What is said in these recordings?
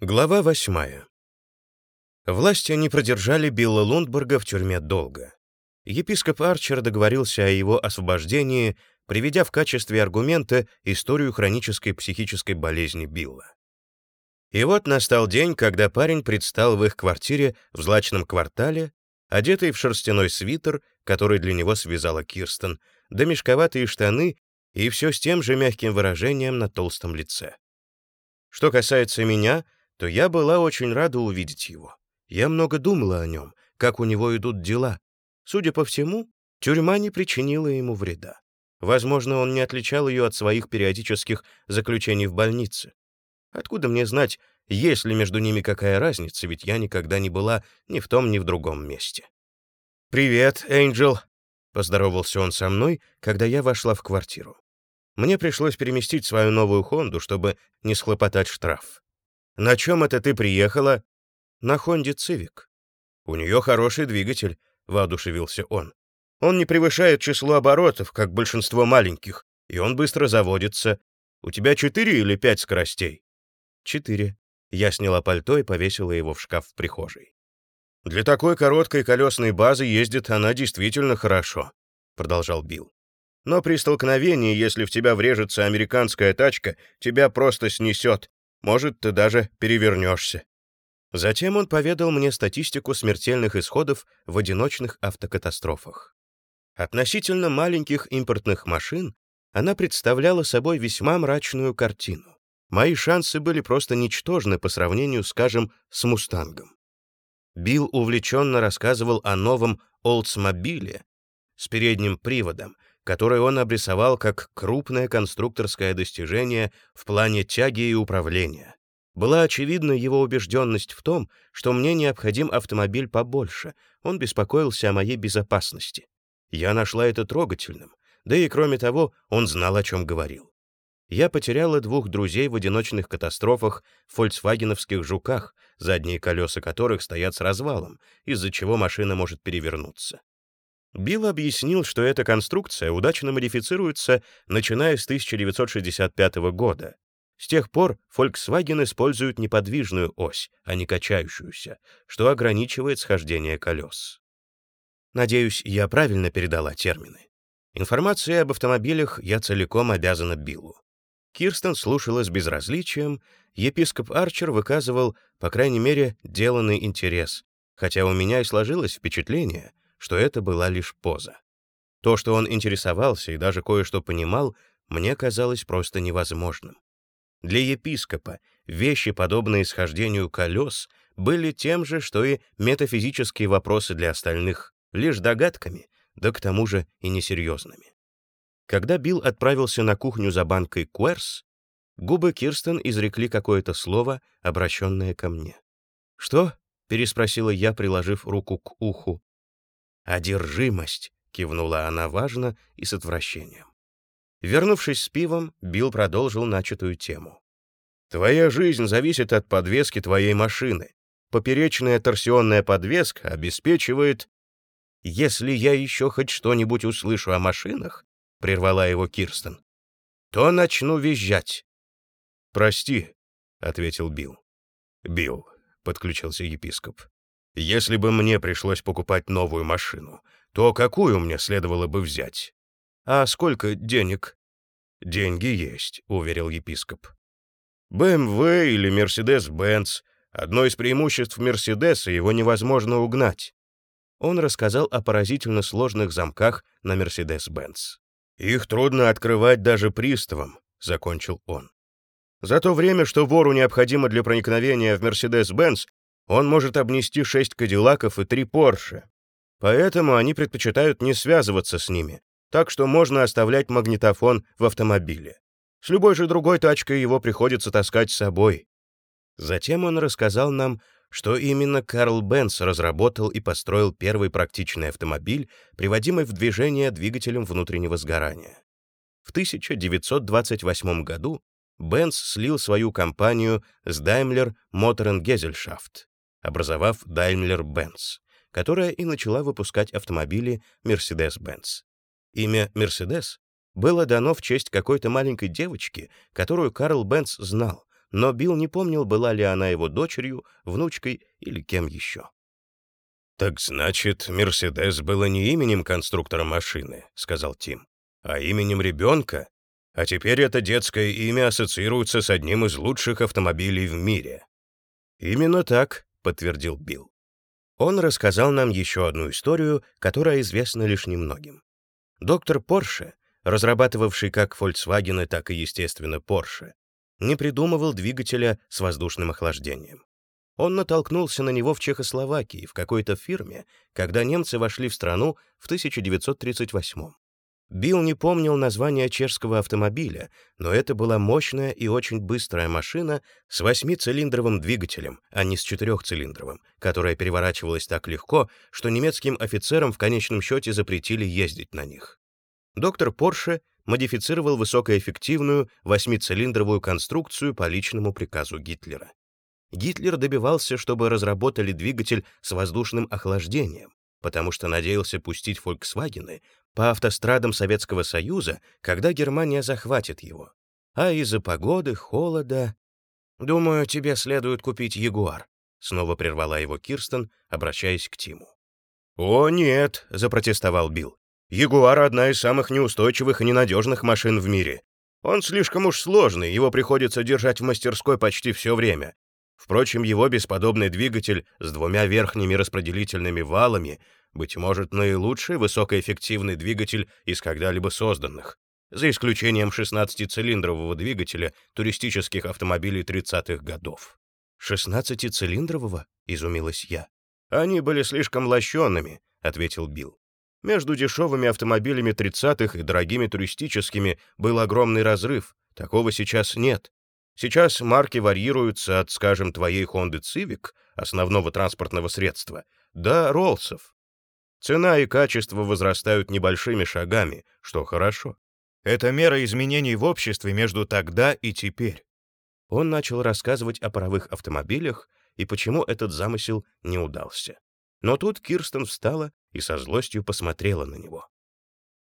Глава восьмая. Власти не продержали Билла Лундберга в тюрьме долго. Епископ Арчер договорился о его освобождении, приведя в качестве аргумента историю хронической психической болезни Билла. И вот настал день, когда парень предстал в их квартире в злачном квартале, одетый в шерстяной свитер, который для него связала Кирстен, да мешковатые штаны и все с тем же мягким выражением на толстом лице. Что касается меня — то я была очень рада увидеть его. Я много думала о нем, как у него идут дела. Судя по всему, тюрьма не причинила ему вреда. Возможно, он не отличал ее от своих периодических заключений в больнице. Откуда мне знать, есть ли между ними какая разница, ведь я никогда не была ни в том, ни в другом месте. «Привет, Энджел», — поздоровался он со мной, когда я вошла в квартиру. Мне пришлось переместить свою новую «Хонду», чтобы не схлопотать штраф. «На чем это ты приехала?» «На Хонде Цивик». «У нее хороший двигатель», — воодушевился он. «Он не превышает число оборотов, как большинство маленьких, и он быстро заводится. У тебя четыре или пять скоростей?» «Четыре». Я сняла пальто и повесила его в шкаф в прихожей. «Для такой короткой колесной базы ездит она действительно хорошо», — продолжал Билл. «Но при столкновении, если в тебя врежется американская тачка, тебя просто снесет, может, ты даже перевернешься. Затем он поведал мне статистику смертельных исходов в одиночных автокатастрофах. Относительно маленьких импортных машин она представляла собой весьма мрачную картину. Мои шансы были просто ничтожны по сравнению, скажем, с «Мустангом». Билл увлеченно рассказывал о новом «Олдсмобиле» с передним приводом, который он обрисовал как крупное конструкторское достижение в плане тяги и управления. Была очевидна его убежденность в том, что мне необходим автомобиль побольше, он беспокоился о моей безопасности. Я нашла это трогательным, да и кроме того, он знал, о чем говорил. Я потеряла двух друзей в одиночных катастрофах в фольксвагеновских «Жуках», задние колеса которых стоят с развалом, из-за чего машина может перевернуться. Билл объяснил, что эта конструкция удачно модифицируется, начиная с 1965 года. С тех пор Volkswagen использует неподвижную ось, а не качающуюся, что ограничивает схождение колес. Надеюсь, я правильно передала термины. Информацией об автомобилях я целиком обязана Биллу. Кирстен слушала с безразличием, епископ Арчер выказывал, по крайней мере, деланный интерес, хотя у меня и сложилось впечатление, что это была лишь поза. То, что он интересовался и даже кое-что понимал, мне казалось просто невозможным. Для епископа вещи, подобные схождению колес, были тем же, что и метафизические вопросы для остальных, лишь догадками, да к тому же и несерьезными. Когда Билл отправился на кухню за банкой Куэрс, губы Кирстен изрекли какое-то слово, обращенное ко мне. «Что?» — переспросила я, приложив руку к уху. «Одержимость», — кивнула она важно и с отвращением. Вернувшись с пивом, Билл продолжил начатую тему. «Твоя жизнь зависит от подвески твоей машины. Поперечная торсионная подвеска обеспечивает...» «Если я еще хоть что-нибудь услышу о машинах», — прервала его Кирстен, — «то начну визжать». «Прости», — ответил Билл. «Билл», — подключился епископ, если бы мне пришлось покупать новую машину, то какую мне следовало бы взять? А сколько денег? Деньги есть, уверил епископ. BMW или Mercedes-Benz. Одно из преимуществ Мерседеса его невозможно угнать. Он рассказал о поразительно сложных замках на Mercedes-Benz. Их трудно открывать даже приставам, закончил он. За то время, что вору необходимо для проникновения в Mercedes-Benz, он может обнести шесть кадиллаков и три Порше. Поэтому они предпочитают не связываться с ними, так что можно оставлять магнитофон в автомобиле. С любой же другой тачкой его приходится таскать с собой. Затем он рассказал нам, что именно Карл Бенц разработал и построил первый практичный автомобиль, приводимый в движение двигателем внутреннего сгорания. В 1928 году Бенц слил свою компанию с Daimler Motor Gesellschaft образовав Daimler-Benz, которая и начала выпускать автомобили Mercedes-Benz. Имя Mercedes было дано в честь какой-то маленькой девочки, которую Карл Бенц знал, но Билл не помнил, была ли она его дочерью, внучкой или кем еще. «Так значит, «Мерседес» было не именем конструктора машины», — сказал Тим, «а именем ребенка? А теперь это детское имя ассоциируется с одним из лучших автомобилей в мире». «Именно так», — подтвердил Билл. Он рассказал нам еще одну историю, которая известна лишь немногим. Доктор Порше, разрабатывавший как Volkswagen, так и, естественно, Porsche, не придумывал двигателя с воздушным охлаждением. Он натолкнулся на него в Чехословакии, в какой-то фирме, когда немцы вошли в страну в 1938 Билл не помнил название чешского автомобиля, но это была мощная и очень быстрая машина с восьмицилиндровым двигателем, а не с четырехцилиндровым, которая переворачивалась так легко, что немецким офицерам в конечном счете запретили ездить на них. Доктор Порше модифицировал высокоэффективную восьмицилиндровую конструкцию по личному приказу Гитлера. Гитлер добивался, чтобы разработали двигатель с воздушным охлаждением, потому что надеялся пустить «Фольксвагены» по автострадам Советского Союза, когда Германия захватит его. А из-за погоды, холода... «Думаю, тебе следует купить Ягуар», — снова прервала его Кирстен, обращаясь к Тиму. «О, нет», — запротестовал Билл. «Ягуар — одна из самых неустойчивых и ненадежных машин в мире. Он слишком уж сложный, его приходится держать в мастерской почти все время. Впрочем, его бесподобный двигатель с двумя верхними распределительными валами, быть может, наилучший высокоэффективный двигатель из когда-либо созданных, за исключением 16-цилиндрового двигателя туристических автомобилей 30-х годов. «16-цилиндрового?» — изумилась я. «Они были слишком лощенными», — ответил Билл. «Между дешевыми автомобилями 30-х и дорогими туристическими был огромный разрыв. Такого сейчас нет. Сейчас марки варьируются от, скажем, твоей Honda Civic, основного транспортного средства, до Роллсов. Цена и качество возрастают небольшими шагами, что хорошо. Это мера изменений в обществе между тогда и теперь. Он начал рассказывать о паровых автомобилях и почему этот замысел не удался. Но тут Кирстен встала и со злостью посмотрела на него.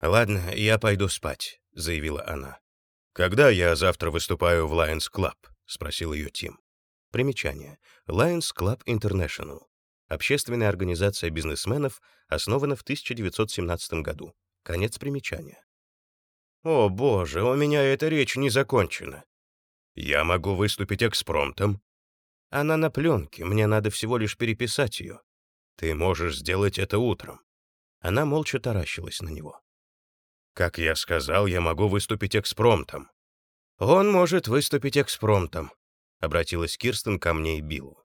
«Ладно, я пойду спать», — заявила она. «Когда я завтра выступаю в Lions Club?» — спросил ее Тим. Примечание. Lions Club International. Общественная организация бизнесменов основана в 1917 году. Конец примечания. «О, боже, у меня эта речь не закончена. Я могу выступить экспромтом». «Она на пленке, мне надо всего лишь переписать ее». «Ты можешь сделать это утром». Она молча таращилась на него. Как я сказал, я могу выступить экспромтом. Он может выступить экспромтом, обратилась Кирстен ко мне и Биллу.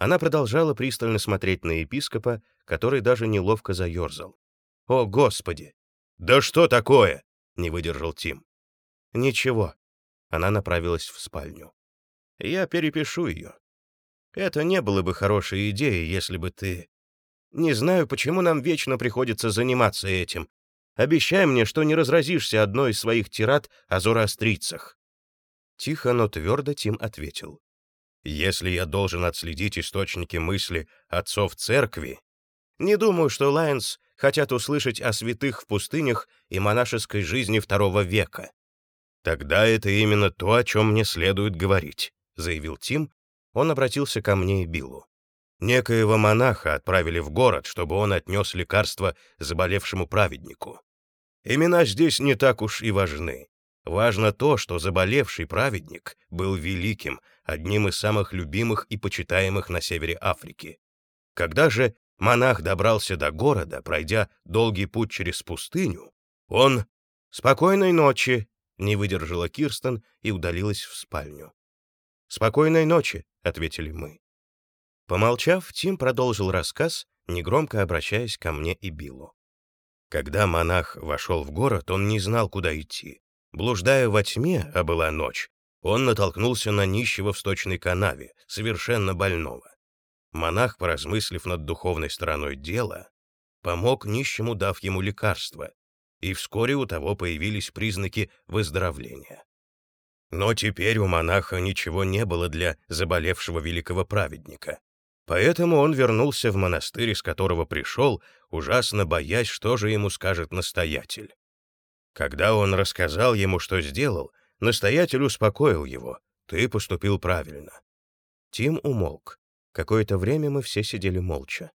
Она продолжала пристально смотреть на епископа, который даже неловко заерзал. «О, Господи!» «Да что такое?» — не выдержал Тим. «Ничего». Она направилась в спальню. «Я перепишу ее. Это не было бы хорошей идеей, если бы ты... Не знаю, почему нам вечно приходится заниматься этим, Обещай мне, что не разразишься одной из своих тират о зороастрийцах». Тихо, но твердо Тим ответил. «Если я должен отследить источники мысли отцов церкви...» «Не думаю, что Лайонс хотят услышать о святых в пустынях и монашеской жизни второго века». «Тогда это именно то, о чем мне следует говорить», — заявил Тим. Он обратился ко мне и Биллу. Некоего монаха отправили в город, чтобы он отнес лекарство заболевшему праведнику. Имена здесь не так уж и важны. Важно то, что заболевший праведник был великим, одним из самых любимых и почитаемых на севере Африки. Когда же монах добрался до города, пройдя долгий путь через пустыню, он «Спокойной ночи!» — не выдержала Кирстен и удалилась в спальню. «Спокойной ночи!» — ответили мы. Помолчав, Тим продолжил рассказ, негромко обращаясь ко мне и Биллу. Когда монах вошел в город, он не знал, куда идти. Блуждая во тьме, а была ночь, он натолкнулся на нищего в сточной канаве, совершенно больного. Монах, поразмыслив над духовной стороной дела, помог нищему, дав ему лекарство, и вскоре у того появились признаки выздоровления. Но теперь у монаха ничего не было для заболевшего великого праведника. Поэтому он вернулся в монастырь, из которого пришел, ужасно боясь, что же ему скажет настоятель. Когда он рассказал ему, что сделал, настоятель успокоил его, ты поступил правильно». Тим умолк. Какое-то время мы все сидели молча.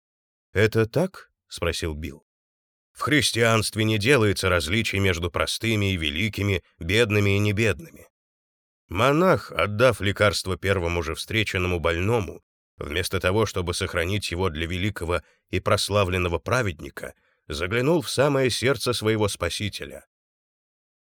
«Это так?» — спросил Билл. «В христианстве не делается различий между простыми и великими, бедными и небедными. Монах, отдав лекарство первому же встреченному больному, вместо того, чтобы сохранить его для великого и прославленного праведника, заглянул в самое сердце своего Спасителя.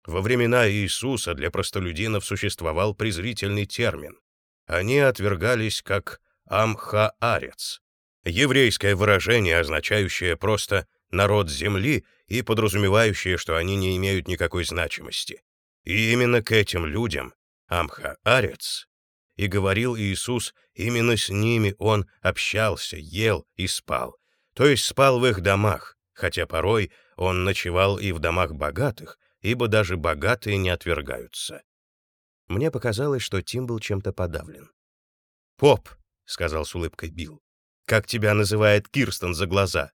Во времена Иисуса для простолюдинов существовал презрительный термин. Они отвергались как «амха-арец», еврейское выражение, означающее просто «народ земли» и подразумевающее, что они не имеют никакой значимости. И именно к этим людям, амха-арец, и говорил Иисус, именно с ними он общался, ел и спал, то есть спал в их домах, хотя порой он ночевал и в домах богатых, ибо даже богатые не отвергаются. Мне показалось, что Тим был чем-то подавлен. «Поп», — сказал с улыбкой Билл, — «как тебя называет Кирстен за глаза?»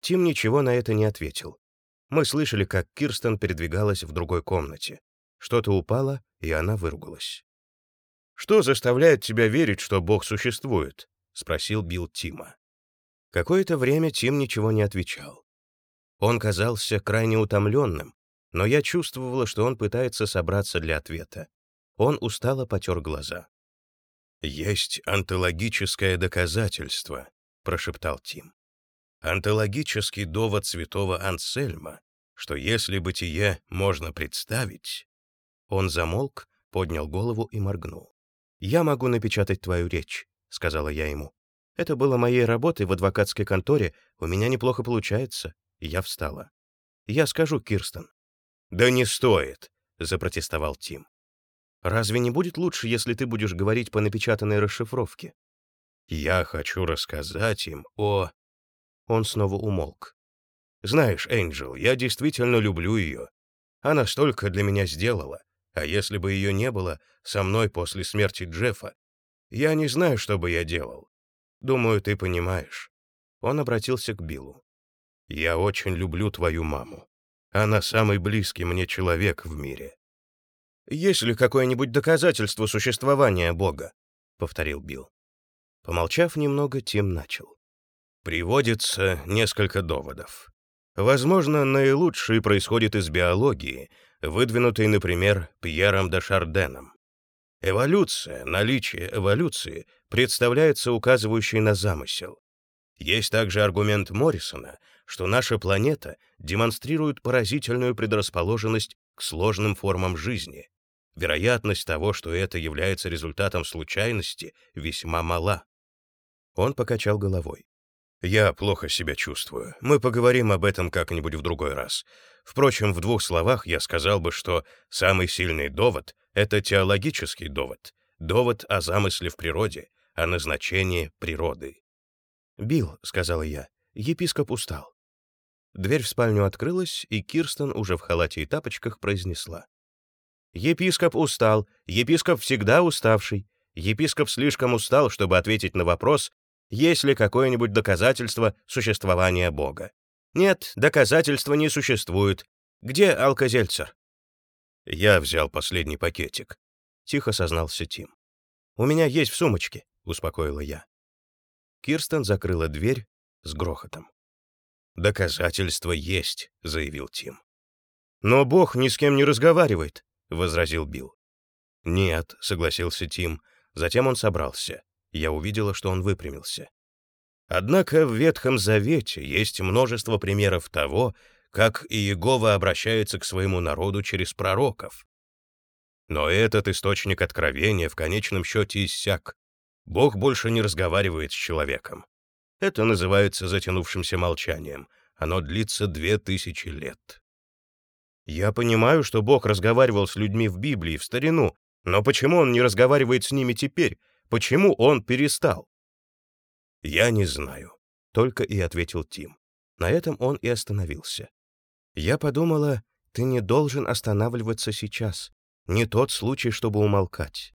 Тим ничего на это не ответил. Мы слышали, как Кирстен передвигалась в другой комнате. Что-то упало, и она выругалась. «Что заставляет тебя верить, что Бог существует?» — спросил Билл Тима. Какое-то время Тим ничего не отвечал. Он казался крайне утомленным, но я чувствовала, что он пытается собраться для ответа. Он устало потер глаза. «Есть антологическое доказательство», — прошептал Тим. «Антологический довод святого Ансельма, что если бытие можно представить...» Он замолк, поднял голову и моргнул. «Я могу напечатать твою речь», — сказала я ему. «Это было моей работой в адвокатской конторе, у меня неплохо получается». Я встала. «Я скажу, Кирстен». «Да не стоит», — запротестовал Тим. «Разве не будет лучше, если ты будешь говорить по напечатанной расшифровке?» «Я хочу рассказать им о...» Он снова умолк. «Знаешь, Энджел, я действительно люблю ее. Она столько для меня сделала, а если бы ее не было со мной после смерти Джеффа, я не знаю, что бы я делал. Думаю, ты понимаешь». Он обратился к Биллу. «Я очень люблю твою маму. Она самый близкий мне человек в мире. «Есть ли какое-нибудь доказательство существования Бога?» — повторил Билл. Помолчав немного, Тим начал. «Приводится несколько доводов. Возможно, наилучший происходит из биологии, выдвинутой, например, Пьером де Шарденом. Эволюция, наличие эволюции, представляется указывающей на замысел. Есть также аргумент Моррисона — что наша планета демонстрирует поразительную предрасположенность к сложным формам жизни. Вероятность того, что это является результатом случайности, весьма мала. Он покачал головой. «Я плохо себя чувствую. Мы поговорим об этом как-нибудь в другой раз. Впрочем, в двух словах я сказал бы, что самый сильный довод — это теологический довод, довод о замысле в природе, о назначении природы». «Билл», — сказала я, — епископ устал. Дверь в спальню открылась, и Кирстен уже в халате и тапочках произнесла. «Епископ устал, епископ всегда уставший. Епископ слишком устал, чтобы ответить на вопрос, есть ли какое-нибудь доказательство существования Бога. Нет, доказательства не существует. Где Алкозельцер?» «Я взял последний пакетик», — тихо сознался Тим. «У меня есть в сумочке», — успокоила я. Кирстен закрыла дверь с грохотом. «Доказательства есть», — заявил Тим. «Но Бог ни с кем не разговаривает», — возразил Билл. «Нет», — согласился Тим. Затем он собрался. Я увидела, что он выпрямился. Однако в Ветхом Завете есть множество примеров того, как Иегова обращается к своему народу через пророков. Но этот источник откровения в конечном счете иссяк. Бог больше не разговаривает с человеком. Это называется затянувшимся молчанием. Оно длится две тысячи лет. Я понимаю, что Бог разговаривал с людьми в Библии в старину, но почему он не разговаривает с ними теперь? Почему он перестал? Я не знаю, только и ответил Тим. На этом он и остановился. Я подумала, ты не должен останавливаться сейчас. Не тот случай, чтобы умолкать.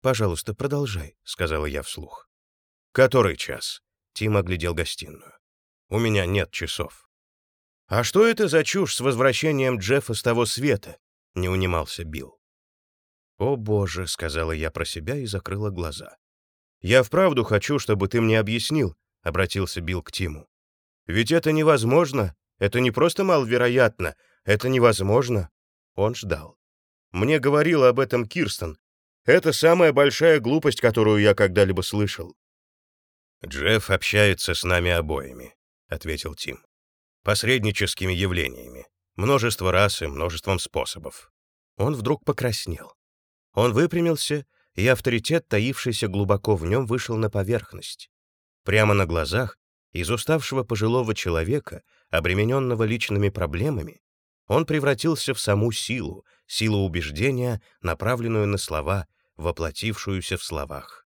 «Пожалуйста, продолжай», — сказала я вслух. «Который час?» Тим оглядел гостиную. «У меня нет часов». «А что это за чушь с возвращением Джеффа с того света?» — не унимался Билл. «О, Боже!» — сказала я про себя и закрыла глаза. «Я вправду хочу, чтобы ты мне объяснил», — обратился Билл к Тиму. «Ведь это невозможно. Это не просто маловероятно. Это невозможно». Он ждал. Мне говорила об этом Кирстен. Это самая большая глупость, которую я когда-либо слышал. «Джефф общается с нами обоими», — ответил Тим. «Посредническими явлениями. Множество раз и множеством способов». Он вдруг покраснел. Он выпрямился, и авторитет, таившийся глубоко в нем, вышел на поверхность. Прямо на глазах, из уставшего пожилого человека, обремененного личными проблемами, он превратился в саму силу, силу убеждения, направленную на слова, воплотившуюся в словах.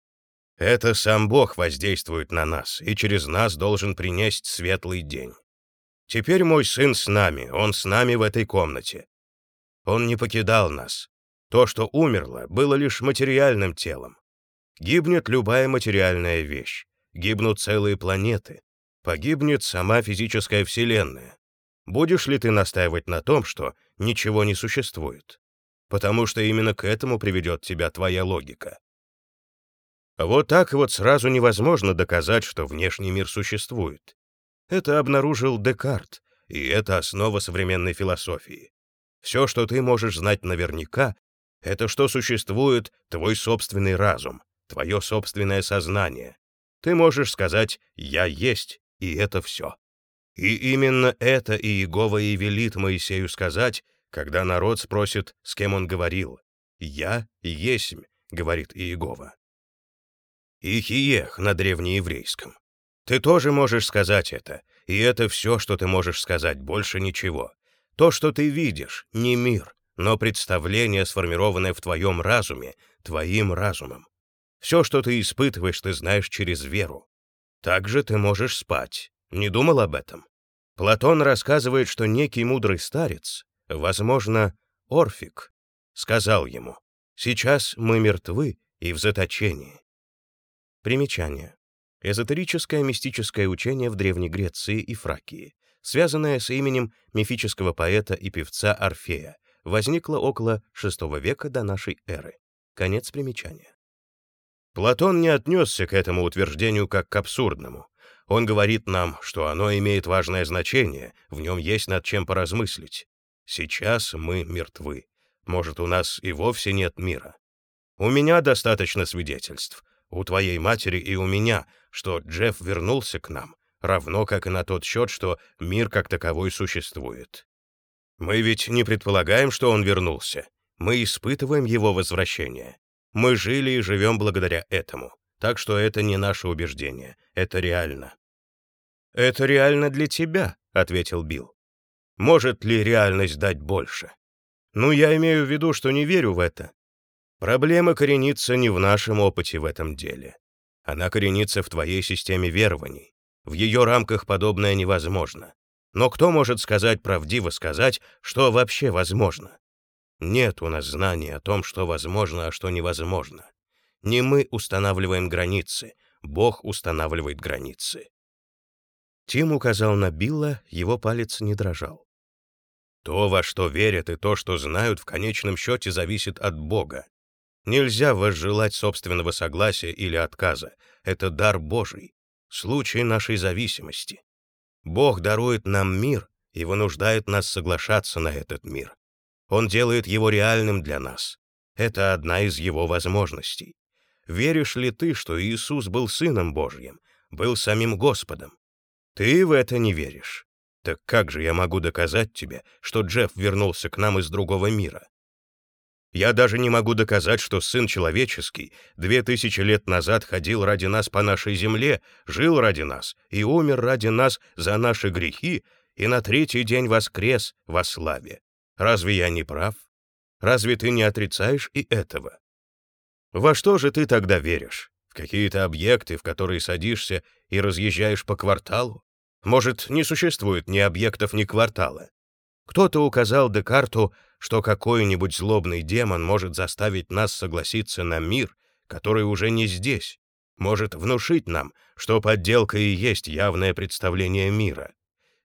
Это сам Бог воздействует на нас и через нас должен принести светлый день. Теперь мой сын с нами, он с нами в этой комнате. Он не покидал нас. То, что умерло, было лишь материальным телом. Гибнет любая материальная вещь, гибнут целые планеты, погибнет сама физическая Вселенная. Будешь ли ты настаивать на том, что ничего не существует? Потому что именно к этому приведет тебя твоя логика. Вот так вот сразу невозможно доказать, что внешний мир существует. Это обнаружил Декарт, и это основа современной философии. Все, что ты можешь знать наверняка, это что существует твой собственный разум, твое собственное сознание. Ты можешь сказать «я есть», и это все. И именно это Иегова и велит Моисею сказать, когда народ спросит, с кем он говорил. «Я есмь», — говорит Иегова. Ихиех на древнееврейском. Ты тоже можешь сказать это, и это все, что ты можешь сказать, больше ничего. То, что ты видишь, не мир, но представление, сформированное в твоем разуме, твоим разумом. Все, что ты испытываешь, ты знаешь через веру. Также ты можешь спать. Не думал об этом? Платон рассказывает, что некий мудрый старец, возможно, Орфик, сказал ему, «Сейчас мы мертвы и в заточении. Примечание. Эзотерическое мистическое учение в Древней Греции и Фракии, связанное с именем мифического поэта и певца Орфея, возникло около VI века до нашей эры. Конец примечания. Платон не отнесся к этому утверждению как к абсурдному. Он говорит нам, что оно имеет важное значение, в нем есть над чем поразмыслить. Сейчас мы мертвы. Может, у нас и вовсе нет мира. У меня достаточно свидетельств у твоей матери и у меня, что Джефф вернулся к нам, равно как и на тот счет, что мир как таковой существует. Мы ведь не предполагаем, что он вернулся. Мы испытываем его возвращение. Мы жили и живем благодаря этому. Так что это не наше убеждение, это реально. «Это реально для тебя», — ответил Билл. «Может ли реальность дать больше?» «Ну, я имею в виду, что не верю в это. Проблема коренится не в нашем опыте в этом деле. Она коренится в твоей системе верований. В ее рамках подобное невозможно. Но кто может сказать правдиво сказать, что вообще возможно? Нет у нас знания о том, что возможно, а что невозможно. Не мы устанавливаем границы, Бог устанавливает границы. Тим указал на Билла, его палец не дрожал. То, во что верят и то, что знают, в конечном счете зависит от Бога. Нельзя возжелать собственного согласия или отказа. Это дар Божий, случай нашей зависимости. Бог дарует нам мир и вынуждает нас соглашаться на этот мир. Он делает его реальным для нас. Это одна из его возможностей. Веришь ли ты, что Иисус был Сыном Божьим, был самим Господом? Ты в это не веришь. Так как же я могу доказать тебе, что Джефф вернулся к нам из другого мира? Я даже не могу доказать, что Сын Человеческий две тысячи лет назад ходил ради нас по нашей земле, жил ради нас и умер ради нас за наши грехи, и на третий день воскрес во славе. Разве я не прав? Разве ты не отрицаешь и этого? Во что же ты тогда веришь? В какие-то объекты, в которые садишься и разъезжаешь по кварталу? Может, не существует ни объектов, ни квартала? Кто-то указал Декарту, что какой-нибудь злобный демон может заставить нас согласиться на мир, который уже не здесь, может внушить нам, что подделка и есть явное представление мира.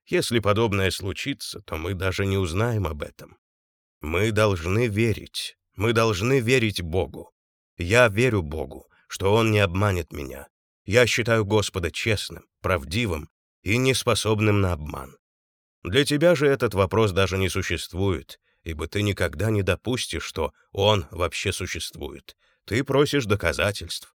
Если подобное случится, то мы даже не узнаем об этом. Мы должны верить, Мы должны верить Богу. Я верю Богу, что Он не обманет меня. Я считаю Господа честным, правдивым и неспособным на обман. Для тебя же этот вопрос даже не существует, ибо ты никогда не допустишь, что Он вообще существует. Ты просишь доказательств.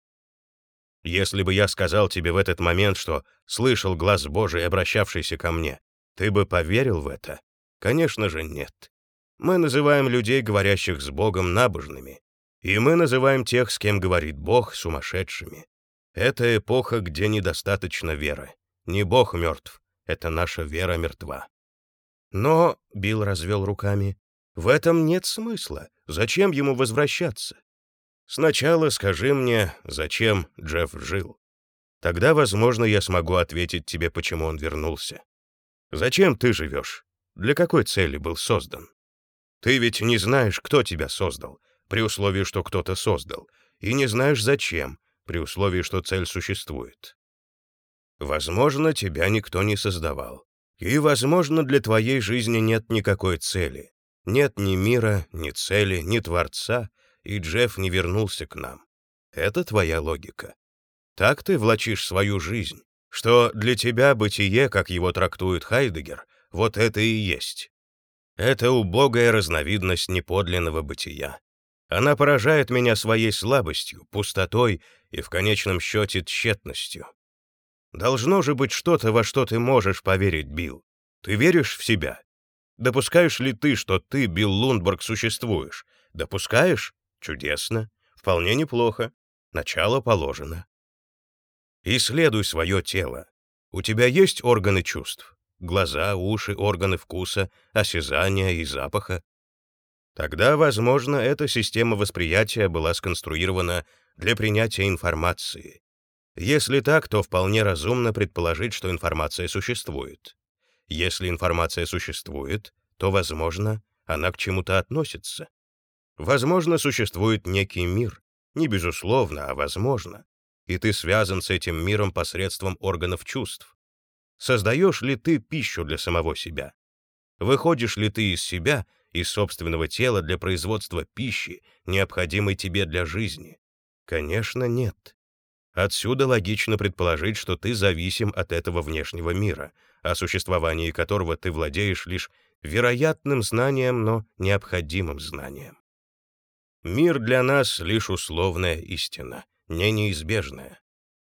Если бы я сказал тебе в этот момент, что слышал глаз Божий, обращавшийся ко мне, ты бы поверил в это? Конечно же, нет. Мы называем людей, говорящих с Богом, набожными, и мы называем тех, с кем говорит Бог, сумасшедшими. Это эпоха, где недостаточно веры. Не Бог мертв, это наша вера мертва. Но, — Билл развел руками, — в этом нет смысла. Зачем ему возвращаться? Сначала скажи мне, зачем Джефф жил. Тогда, возможно, я смогу ответить тебе, почему он вернулся. Зачем ты живешь? Для какой цели был создан? Ты ведь не знаешь, кто тебя создал, при условии, что кто-то создал, и не знаешь, зачем, при условии, что цель существует. Возможно, тебя никто не создавал. И, возможно, для твоей жизни нет никакой цели. Нет ни мира, ни цели, ни Творца, и Джефф не вернулся к нам. Это твоя логика. Так ты влачишь свою жизнь, что для тебя бытие, как его трактует Хайдегер, вот это и есть. Это убогая разновидность неподлинного бытия. Она поражает меня своей слабостью, пустотой и, в конечном счете, тщетностью. Должно же быть что-то, во что ты можешь поверить, Билл. Ты веришь в себя? Допускаешь ли ты, что ты, Билл Лундберг, существуешь? Допускаешь? Чудесно. Вполне неплохо. Начало положено. Исследуй свое тело. У тебя есть органы чувств? Глаза, уши, органы вкуса, осязания и запаха? Тогда, возможно, эта система восприятия была сконструирована для принятия информации. Если так, то вполне разумно предположить, что информация существует. Если информация существует, то, возможно, она к чему-то относится. Возможно, существует некий мир, не безусловно, а возможно, и ты связан с этим миром посредством органов чувств. Создаешь ли ты пищу для самого себя? Выходишь ли ты из себя, из собственного тела для производства пищи, необходимой тебе для жизни? Конечно, нет. Отсюда логично предположить, что ты зависим от этого внешнего мира, о существовании которого ты владеешь лишь вероятным знанием, но необходимым знанием. Мир для нас — лишь условная истина, не неизбежная.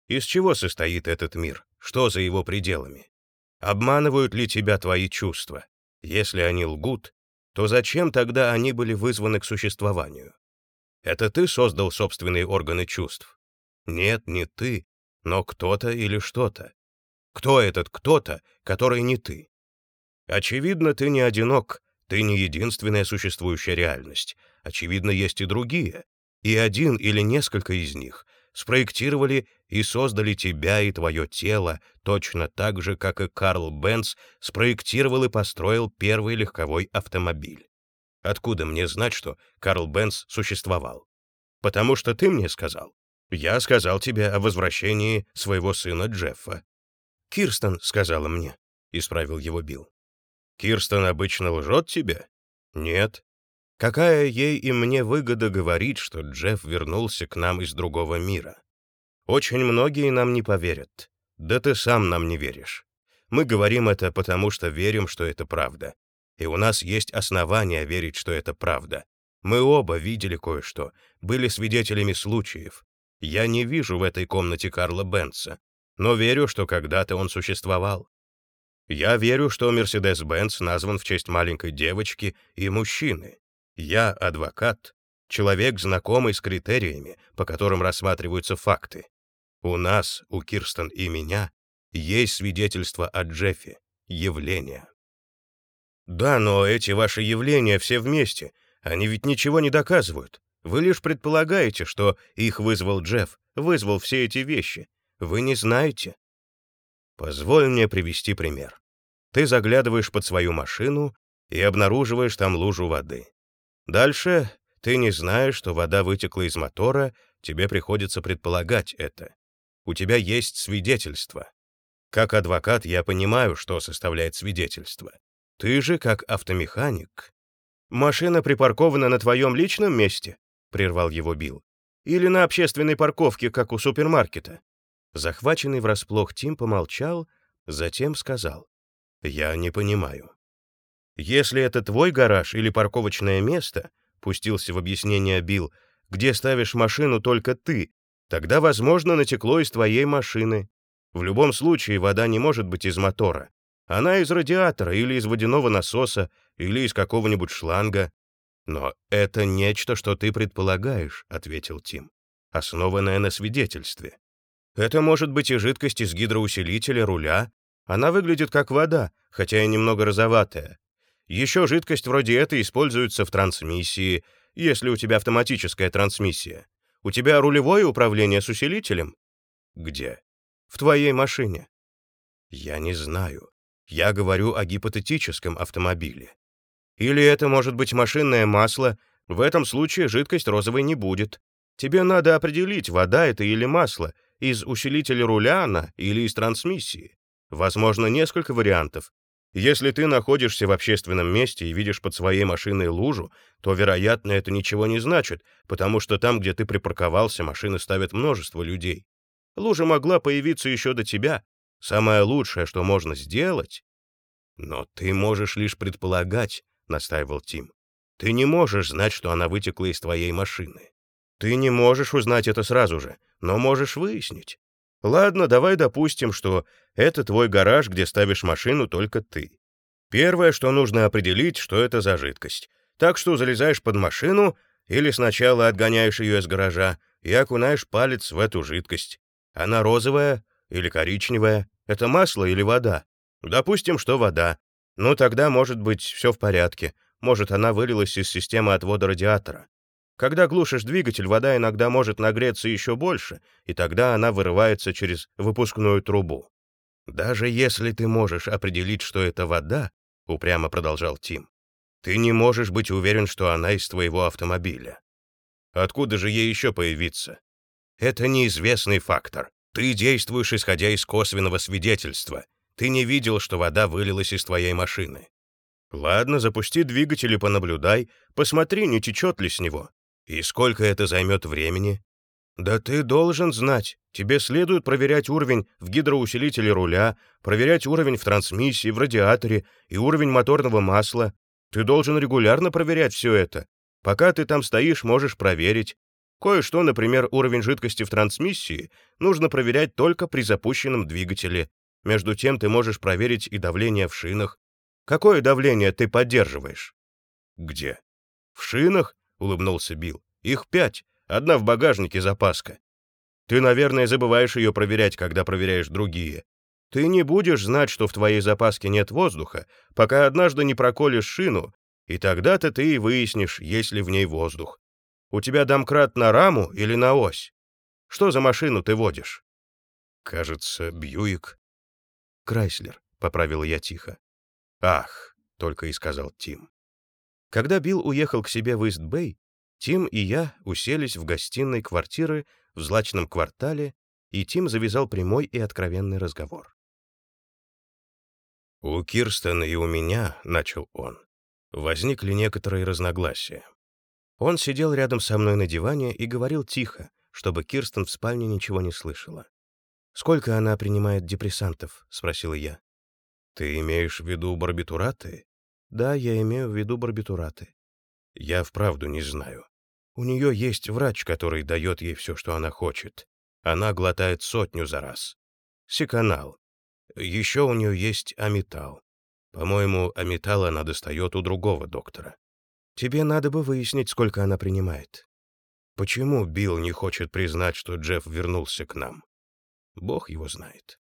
Из чего состоит этот мир? Что за его пределами? Обманывают ли тебя твои чувства? Если они лгут, то зачем тогда они были вызваны к существованию? Это ты создал собственные органы чувств? Нет, не ты, но кто-то или что-то. Кто этот кто-то, который не ты? Очевидно, ты не одинок, ты не единственная существующая реальность. Очевидно, есть и другие. И один или несколько из них спроектировали и создали тебя и твое тело точно так же, как и Карл Бенц спроектировал и построил первый легковой автомобиль. Откуда мне знать, что Карл Бенц существовал? Потому что ты мне сказал. Я сказал тебе о возвращении своего сына Джеффа. Кирстен сказала мне, — исправил его Билл. Кирстен обычно лжет тебе? Нет. Какая ей и мне выгода говорить, что Джефф вернулся к нам из другого мира? Очень многие нам не поверят. Да ты сам нам не веришь. Мы говорим это потому, что верим, что это правда. И у нас есть основания верить, что это правда. Мы оба видели кое-что, были свидетелями случаев. Я не вижу в этой комнате Карла Бенца, но верю, что когда-то он существовал. Я верю, что Мерседес-Бенц назван в честь маленькой девочки и мужчины. Я адвокат, человек, знакомый с критериями, по которым рассматриваются факты. У нас, у Кирстен и меня, есть свидетельство о Джеффе, явления. Да, но эти ваши явления все вместе, они ведь ничего не доказывают. Вы лишь предполагаете, что их вызвал Джефф, вызвал все эти вещи. Вы не знаете. Позволь мне привести пример. Ты заглядываешь под свою машину и обнаруживаешь там лужу воды. Дальше ты не знаешь, что вода вытекла из мотора, тебе приходится предполагать это. У тебя есть свидетельство. Как адвокат я понимаю, что составляет свидетельство. Ты же, как автомеханик. «Машина припаркована на твоем личном месте?» — прервал его Билл. «Или на общественной парковке, как у супермаркета?» Захваченный врасплох Тим помолчал, затем сказал. «Я не понимаю. Если это твой гараж или парковочное место, — пустился в объяснение Билл, — где ставишь машину только ты, тогда, возможно, натекло из твоей машины. В любом случае вода не может быть из мотора. Она из радиатора или из водяного насоса, или из какого-нибудь шланга. Но это нечто, что ты предполагаешь, ответил Тим, основанное на свидетельстве. Это может быть и жидкость из гидроусилителя руля. Она выглядит как вода, хотя и немного розоватая. Еще жидкость вроде этой используется в трансмиссии, если у тебя автоматическая трансмиссия. У тебя рулевое управление с усилителем? Где? В твоей машине. Я не знаю. Я говорю о гипотетическом автомобиле. Или это может быть машинное масло, в этом случае жидкость розовой не будет. Тебе надо определить, вода это или масло, из усилителя руля она или из трансмиссии. Возможно, несколько вариантов. Если ты находишься в общественном месте и видишь под своей машиной лужу, то, вероятно, это ничего не значит, потому что там, где ты припарковался, машины ставят множество людей. Лужа могла появиться еще до тебя, Самое лучшее, что можно сделать... Но ты можешь лишь предполагать, — настаивал Тим. Ты не можешь знать, что она вытекла из твоей машины. Ты не можешь узнать это сразу же, но можешь выяснить. Ладно, давай допустим, что это твой гараж, где ставишь машину только ты. Первое, что нужно определить, что это за жидкость. Так что залезаешь под машину или сначала отгоняешь ее из гаража и окунаешь палец в эту жидкость. Она розовая или коричневая, это масло или вода? Допустим, что вода. Ну, тогда, может быть, все в порядке. Может, она вылилась из системы отвода радиатора. Когда глушишь двигатель, вода иногда может нагреться еще больше, и тогда она вырывается через выпускную трубу. «Даже если ты можешь определить, что это вода», — упрямо продолжал Тим, «ты не можешь быть уверен, что она из твоего автомобиля. Откуда же ей еще появиться? Это неизвестный фактор. Ты действуешь, исходя из косвенного свидетельства. Ты не видел, что вода вылилась из твоей машины. Ладно, запусти двигатель и понаблюдай, посмотри, не течет ли с него. И сколько это займет времени? Да ты должен знать. Тебе следует проверять уровень в гидроусилителе руля, проверять уровень в трансмиссии, в радиаторе и уровень моторного масла. Ты должен регулярно проверять все это. Пока ты там стоишь, можешь проверить. Кое-что, например, уровень жидкости в трансмиссии, нужно проверять только при запущенном двигателе. Между тем ты можешь проверить и давление в шинах. Какое давление ты поддерживаешь? Где? В шинах? улыбнулся Билл. Их пять, одна в багажнике запаска. Ты, наверное, забываешь ее проверять, когда проверяешь другие. Ты не будешь знать, что в твоей запаске нет воздуха, пока однажды не проколешь шину, и тогда-то ты и выяснишь, есть ли в ней воздух. У тебя домкрат на раму или на ось? Что за машину ты водишь?» «Кажется, Бьюик». «Крайслер», — поправил я тихо. «Ах», — только и сказал Тим. Когда Билл уехал к себе в Ист-Бэй, Тим и я уселись в гостиной квартиры в злачном квартале, и Тим завязал прямой и откровенный разговор. «У Кирстена и у меня», — начал он, — «возникли некоторые разногласия. Он сидел рядом со мной на диване и говорил тихо, чтобы Кирстен в спальне ничего не слышала. «Сколько она принимает депрессантов?» — спросил я. «Ты имеешь в виду барбитураты?» «Да, я имею в виду барбитураты». «Я вправду не знаю. У нее есть врач, который дает ей все, что она хочет. Она глотает сотню за раз. Секанал. Еще у нее есть амитал. По-моему, амитал она достает у другого доктора. Тебе надо бы выяснить, сколько она принимает. Почему Билл не хочет признать, что Джефф вернулся к нам? Бог его знает.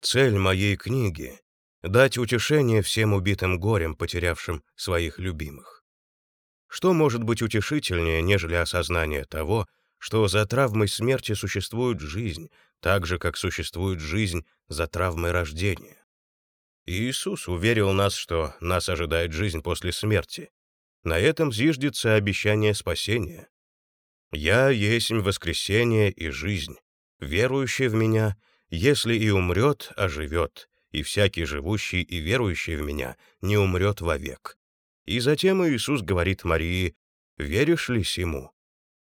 Цель моей книги — дать утешение всем убитым горем, потерявшим своих любимых. Что может быть утешительнее, нежели осознание того, что за травмой смерти существует жизнь, так же, как существует жизнь за травмой рождения? Иисус уверил нас, что нас ожидает жизнь после смерти, на этом зиждется обещание спасения. «Я есть воскресение и жизнь. Верующий в Меня, если и умрет, оживет, и всякий живущий и верующий в Меня не умрет вовек. И затем Иисус говорит Марии, «Веришь ли сему?»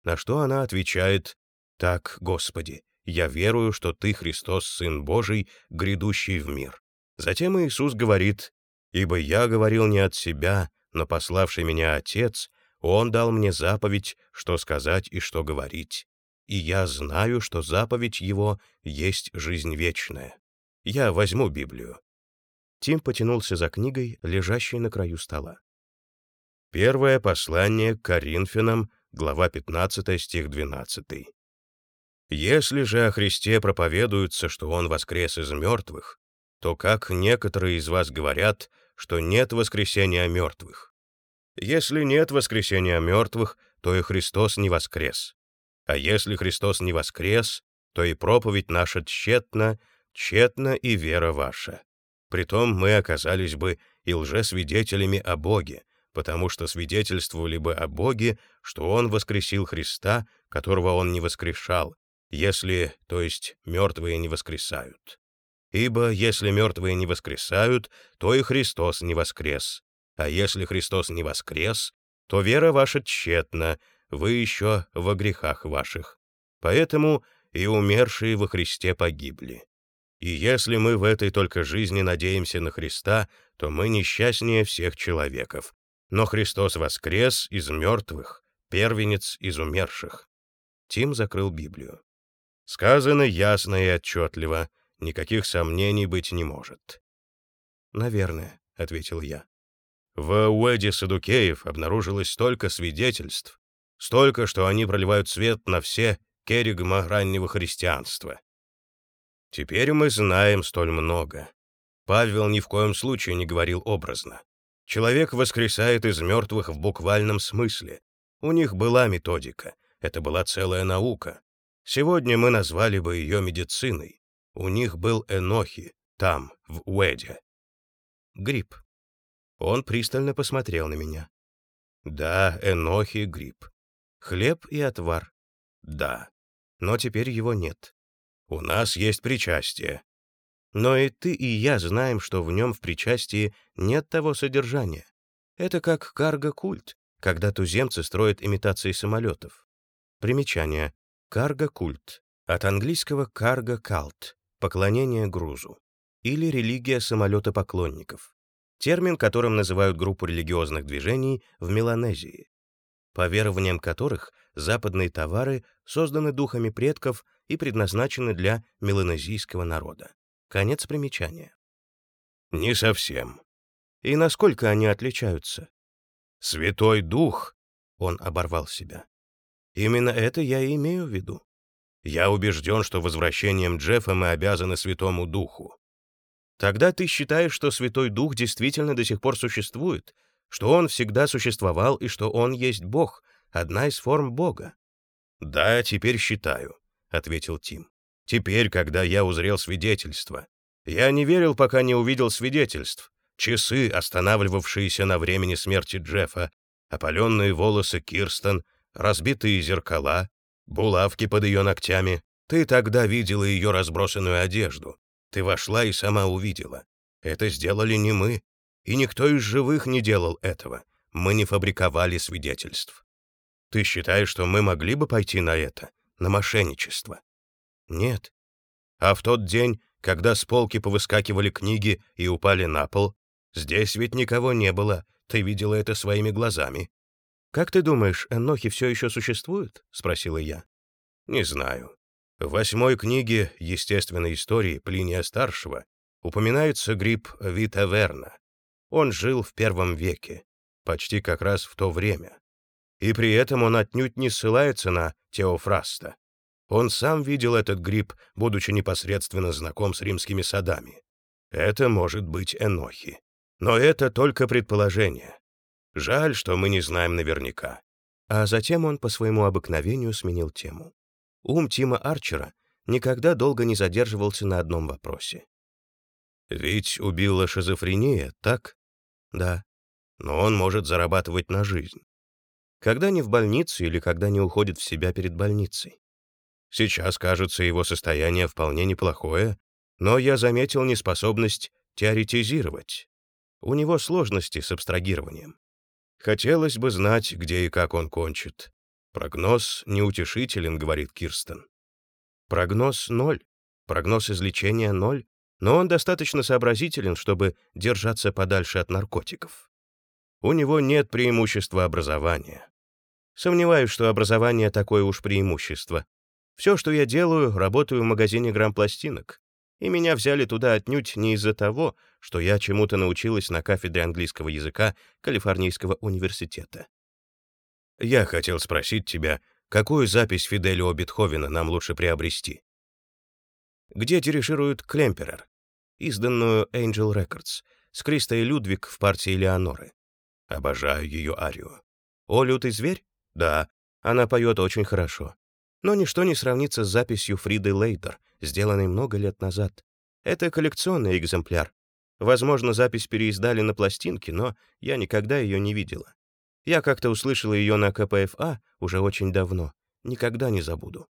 На что она отвечает, «Так, Господи, я верую, что Ты, Христос, Сын Божий, грядущий в мир». Затем Иисус говорит, «Ибо я говорил не от себя, но пославший меня Отец, Он дал мне заповедь, что сказать и что говорить. И я знаю, что заповедь Его есть жизнь вечная. Я возьму Библию». Тим потянулся за книгой, лежащей на краю стола. Первое послание к Коринфянам, глава 15, стих 12. «Если же о Христе проповедуется, что Он воскрес из мертвых, то как некоторые из вас говорят, что нет воскресения мертвых? Если нет воскресения мертвых, то и Христос не воскрес. А если Христос не воскрес, то и проповедь наша тщетна, тщетна и вера ваша. Притом мы оказались бы и лжесвидетелями о Боге, потому что свидетельствовали бы о Боге, что Он воскресил Христа, которого Он не воскрешал, если, то есть, мертвые не воскресают. Ибо если мертвые не воскресают, то и Христос не воскрес. А если Христос не воскрес, то вера ваша тщетна, вы еще во грехах ваших. Поэтому и умершие во Христе погибли. И если мы в этой только жизни надеемся на Христа, то мы несчастнее всех человеков, но Христос воскрес из мертвых, первенец из умерших. Тим закрыл Библию. Сказано ясно и отчетливо, никаких сомнений быть не может. «Наверное», — ответил я. В Уэде Садукеев обнаружилось столько свидетельств, столько, что они проливают свет на все керигма раннего христианства. Теперь мы знаем столь много. Павел ни в коем случае не говорил образно. Человек воскресает из мертвых в буквальном смысле. У них была методика, это была целая наука. Сегодня мы назвали бы ее медициной. У них был Энохи, там, в Уэде. Грипп. Он пристально посмотрел на меня. Да, Энохи — грипп. Хлеб и отвар. Да. Но теперь его нет. У нас есть причастие. Но и ты, и я знаем, что в нем в причастии нет того содержания. Это как карго-культ, когда туземцы строят имитации самолетов. Примечание. Карго-культ. От английского карго-калт — поклонение грузу. Или религия самолета-поклонников. Термин, которым называют группу религиозных движений в Меланезии. По верованиям которых западные товары созданы духами предков и предназначены для меланезийского народа. Конец примечания. Не совсем. И насколько они отличаются? Святой Дух, он оборвал себя. Именно это я и имею в виду. Я убежден, что возвращением Джеффа мы обязаны Святому Духу. Тогда ты считаешь, что Святой Дух действительно до сих пор существует, что Он всегда существовал и что Он есть Бог, одна из форм Бога. «Да, теперь считаю», — ответил Тим. Теперь, когда я узрел свидетельства. Я не верил, пока не увидел свидетельств. Часы, останавливавшиеся на времени смерти Джеффа, опаленные волосы Кирстен, разбитые зеркала, булавки под ее ногтями. Ты тогда видела ее разбросанную одежду. Ты вошла и сама увидела. Это сделали не мы, и никто из живых не делал этого. Мы не фабриковали свидетельств. Ты считаешь, что мы могли бы пойти на это, на мошенничество? Нет. А в тот день, когда с полки повыскакивали книги и упали на пол, здесь ведь никого не было, ты видела это своими глазами. «Как ты думаешь, Энохи все еще существуют?» — спросила я. «Не знаю. В восьмой книге естественной истории Плиния-старшего упоминается гриб Вита Верна. Он жил в первом веке, почти как раз в то время. И при этом он отнюдь не ссылается на Теофраста. Он сам видел этот гриб, будучи непосредственно знаком с римскими садами. Это может быть Энохи. Но это только предположение. Жаль, что мы не знаем наверняка. А затем он по своему обыкновению сменил тему. Ум Тима Арчера никогда долго не задерживался на одном вопросе. «Ведь убила шизофрения, так?» «Да. Но он может зарабатывать на жизнь. Когда не в больнице или когда не уходит в себя перед больницей. Сейчас, кажется, его состояние вполне неплохое, но я заметил неспособность теоретизировать. У него сложности с абстрагированием. Хотелось бы знать, где и как он кончит. Прогноз неутешителен, говорит Кирстен. Прогноз ноль. Прогноз излечения ноль. Но он достаточно сообразителен, чтобы держаться подальше от наркотиков. У него нет преимущества образования. Сомневаюсь, что образование такое уж преимущество. Все, что я делаю, работаю в магазине грампластинок. И меня взяли туда отнюдь не из-за того, что я чему-то научилась на кафедре английского языка Калифорнийского университета. Я хотел спросить тебя, какую запись Фиделио Бетховена нам лучше приобрести? Где дирижирует Клемперер, изданную Angel Records, с Кристой Людвиг в партии Леоноры. Обожаю ее арию. «О, лютый зверь?» Да, она поет очень хорошо. Но ничто не сравнится с записью Фриды Лейдер, сделанной много лет назад. Это коллекционный экземпляр. Возможно, запись переиздали на пластинке, но я никогда ее не видела. Я как-то услышала ее на КПФА уже очень давно. Никогда не забуду.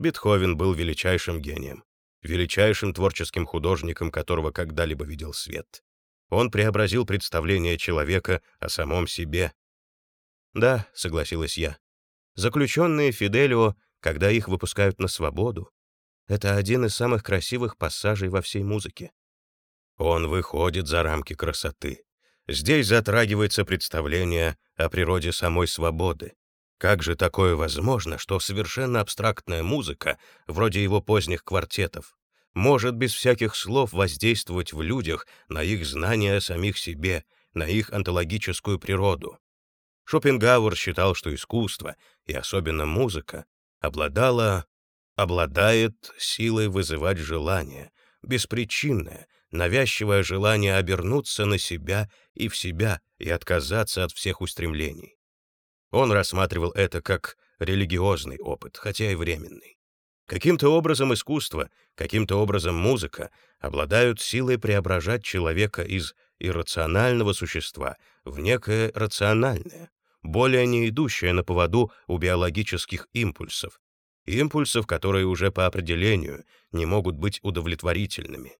Бетховен был величайшим гением, величайшим творческим художником, которого когда-либо видел свет. Он преобразил представление человека о самом себе. «Да», — согласилась я. «Заключенные Фиделио, когда их выпускают на свободу, это один из самых красивых пассажей во всей музыке. Он выходит за рамки красоты. Здесь затрагивается представление о природе самой свободы. Как же такое возможно, что совершенно абстрактная музыка, вроде его поздних квартетов, может без всяких слов воздействовать в людях на их знания о самих себе, на их онтологическую природу? Шопенгауэр считал, что искусство, и особенно музыка, обладала обладает силой вызывать желание, беспричинное, навязчивое желание обернуться на себя и в себя и отказаться от всех устремлений. Он рассматривал это как религиозный опыт, хотя и временный. Каким-то образом искусство, каким-то образом музыка обладают силой преображать человека из иррационального существа в некое рациональное, более не идущее на поводу у биологических импульсов, импульсов, которые уже по определению не могут быть удовлетворительными.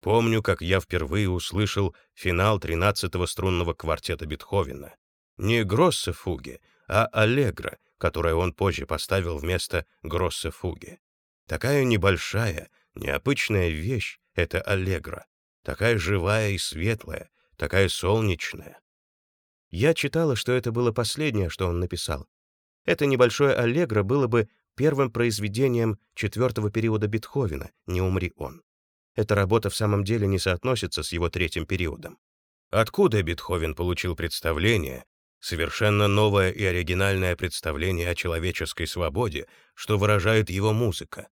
Помню, как я впервые услышал финал 13-го струнного квартета Бетховена. Не Гроссе-фуги, а Аллегро, которое он позже поставил вместо Гроссе-фуги. Такая небольшая, необычная вещь — это Аллегро. Такая живая и светлая, такая солнечная. Я читала, что это было последнее, что он написал. Это небольшое аллегро было бы первым произведением четвертого периода Бетховена «Не умри он». Эта работа в самом деле не соотносится с его третьим периодом. Откуда Бетховен получил представление, совершенно новое и оригинальное представление о человеческой свободе, что выражает его музыка?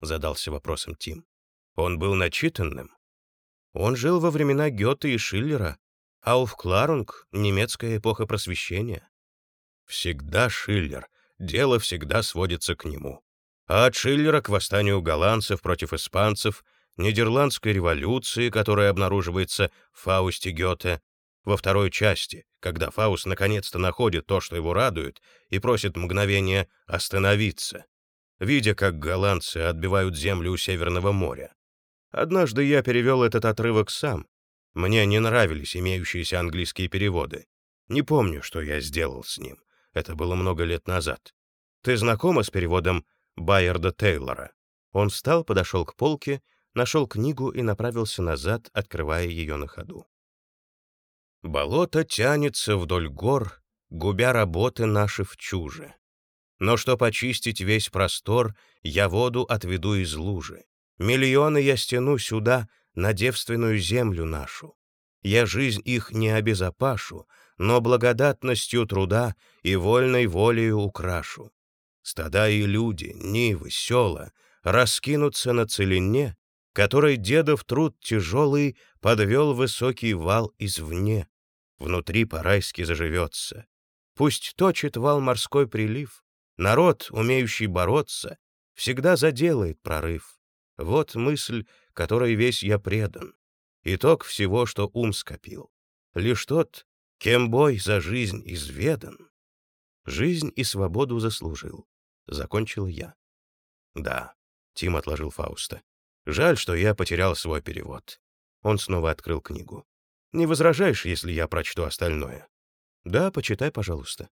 Задался вопросом Тим. Он был начитанным? Он жил во времена Гёте и Шиллера, Ауфкларунг — немецкая эпоха просвещения. Всегда Шиллер, дело всегда сводится к нему. А от Шиллера к восстанию голландцев против испанцев, Нидерландской революции, которая обнаруживается в Фаусте Гёте, во второй части, когда Фауст наконец-то находит то, что его радует, и просит мгновение остановиться, видя, как голландцы отбивают землю у Северного моря. Однажды я перевел этот отрывок сам. Мне не нравились имеющиеся английские переводы. Не помню, что я сделал с ним. Это было много лет назад. Ты знакома с переводом Байерда Тейлора?» Он встал, подошел к полке, нашел книгу и направился назад, открывая ее на ходу. «Болото тянется вдоль гор, губя работы наши в чуже. Но чтоб очистить весь простор, я воду отведу из лужи. Миллионы я стяну сюда, на девственную землю нашу. Я жизнь их не обезопашу, но благодатностью труда и вольной волею украшу. Стада и люди, нивы, села раскинутся на целине, которой дедов труд тяжелый подвел высокий вал извне. Внутри по-райски заживется. Пусть точит вал морской прилив, народ, умеющий бороться, всегда заделает прорыв. Вот мысль, которой весь я предан, итог всего, что ум скопил. Лишь тот, Кем бой за жизнь изведан, жизнь и свободу заслужил. Закончил я. Да, Тим отложил Фауста. Жаль, что я потерял свой перевод. Он снова открыл книгу. Не возражаешь, если я прочту остальное? Да, почитай, пожалуйста.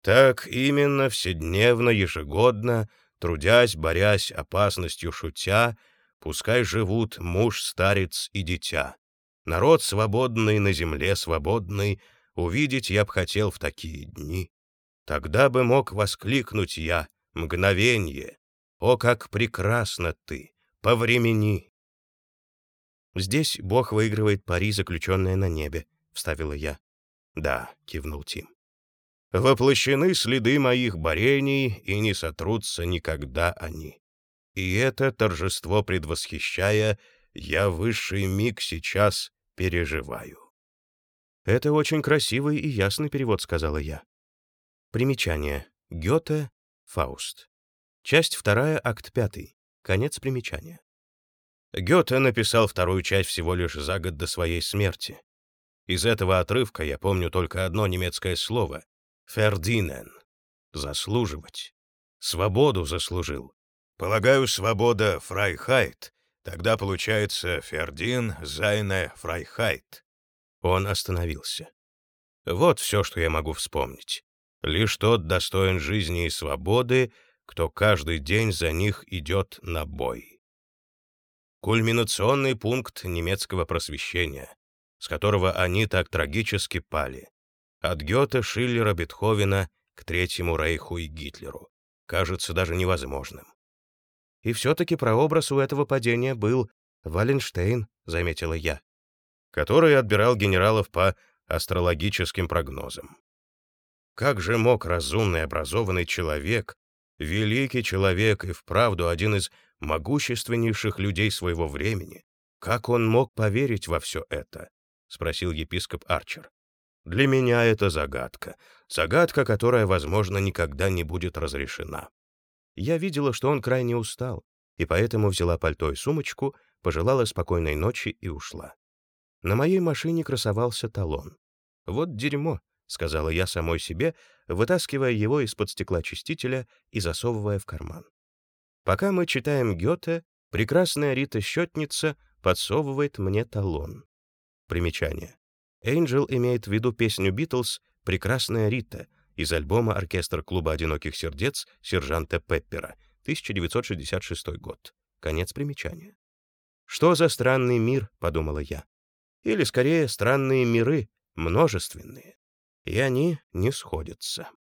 Так именно, вседневно, ежегодно, трудясь, борясь, опасностью шутя, пускай живут муж, старец и дитя. Народ свободный на земле свободный, увидеть я б хотел в такие дни. Тогда бы мог воскликнуть я, мгновенье, о, как прекрасна ты, повремени. Здесь Бог выигрывает пари, заключенное на небе, вставила я. Да, кивнул Тим. Воплощены следы моих борений, и не сотрутся никогда они. И это торжество предвосхищая, я высший миг сейчас переживаю. «Это очень красивый и ясный перевод», — сказала я. Примечание. Гёте, Фауст. Часть вторая, акт пятый. Конец примечания. Гёте написал вторую часть всего лишь за год до своей смерти. Из этого отрывка я помню только одно немецкое слово — «verdienen» — «заслуживать». Свободу заслужил. Полагаю, свобода — фрайхайт, Тогда получается verdient seine Freiheit. Он остановился. Вот все, что я могу вспомнить. Лишь тот достоин жизни и свободы, кто каждый день за них идет на бой. Кульминационный пункт немецкого просвещения, с которого они так трагически пали. От Гёте, Шиллера, Бетховена к Третьему Рейху и Гитлеру. Кажется даже невозможным. И все-таки прообраз у этого падения был Валенштейн, заметила я, который отбирал генералов по астрологическим прогнозам. Как же мог разумный образованный человек, великий человек и вправду один из могущественнейших людей своего времени, как он мог поверить во все это? — спросил епископ Арчер. «Для меня это загадка, загадка, которая, возможно, никогда не будет разрешена. Я видела, что он крайне устал, и поэтому взяла пальто и сумочку, пожелала спокойной ночи и ушла. На моей машине красовался талон. «Вот дерьмо», — сказала я самой себе, вытаскивая его из-под стеклоочистителя и засовывая в карман. Пока мы читаем Гёте, прекрасная Рита-счетница подсовывает мне талон. Примечание. Эйнджел имеет в виду песню Битлз «Прекрасная Рита», из альбома «Оркестр клуба одиноких сердец» сержанта Пеппера, 1966 год. Конец примечания. «Что за странный мир?» — подумала я. Или, скорее, странные миры, множественные. И они не сходятся.